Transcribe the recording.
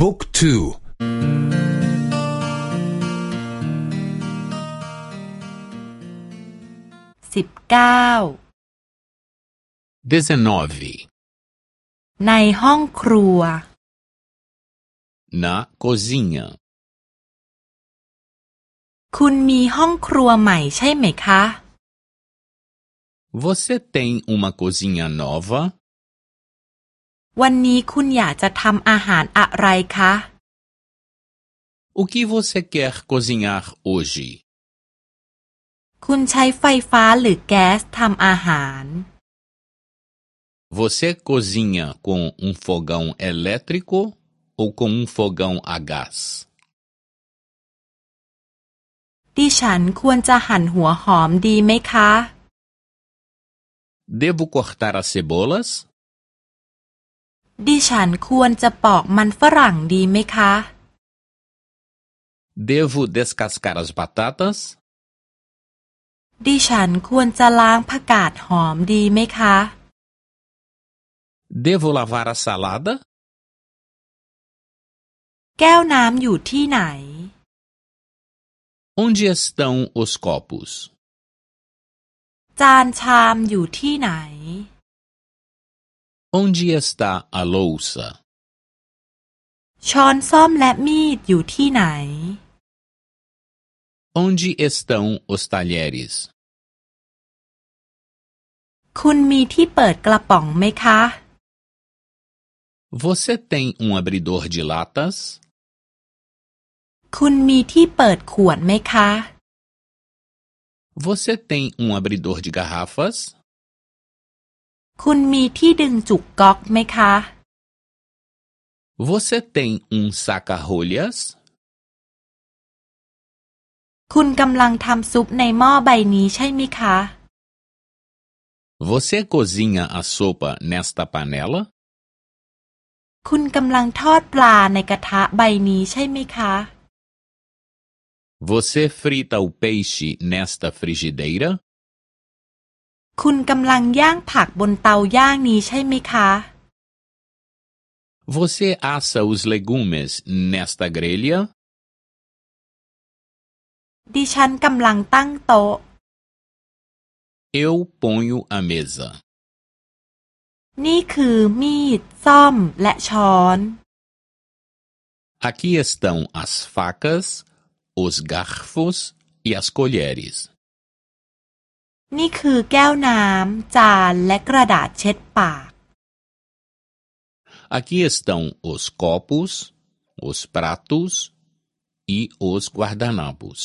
บุ๊กทูสิบเก้า dezenove ในห้องครัว na cozinha คุณมีห้องครัวใหม่ใช่ไหมคะ Você tem uma cozinha nova? วันนี้คุณอยากจะทำอาหารอะไรคะ O que você quer cozinhar hoje? คุณใช้ไฟฟ้าหรือแก๊สทำอาหาร Você cozinha com um fogão elétrico ou com um fogão a gás? ดิฉันควรจะหั่นหัวหอมดีไหมคะ Devo cortar as cebolas? ดิฉันควรจะปอกมันฝรั่งดีไหมคะ Devo descascar as batatas? ดิฉันควรจะล้างผักกาดหอมดีไหมคะ Devo lavar a salada? แก้วน้ำอยู่ที่ไหน Onde estão os copos? จานชามอยู่ที่ไหน Onde está a louça? ช้อนส้อมและมีดอยู่ที่ไหน Onde estão os talheres? คุณมีที่เปิดกระป๋องไหมคะ Você tem um abridor de latas? คุณมีที่เปิดขวดไหมคะ Você tem um abridor de garrafas? คุณมีที่ดึงจุกก๊อกไหมคะ Você tem um saca-rolhas? คุณกำลังทำซุปในหม้อใบนี้ใช่ไหมคะ Você cozinha a sopa nesta panela? คุณกำลังทอดปลาในกระทะใบนี้ใช่ไหมคะ Você frita o peixe nesta frigideira? คุณกำลังย่างผักบนเตาย่างนี้ใช่ไหมคะ Você assa os legumes nesta grelha? ดิฉันกำลังตั้งโต๊ะ Eu ponho a mesa. นี่คือมีด ซ่อม และช้อน Aqui estão as facas, os garfos e as colheres. นี่คือแก้วน้ำจานและกระดาษเช็ดปาก Aqui estão os copos, os pratos e os guardanapos.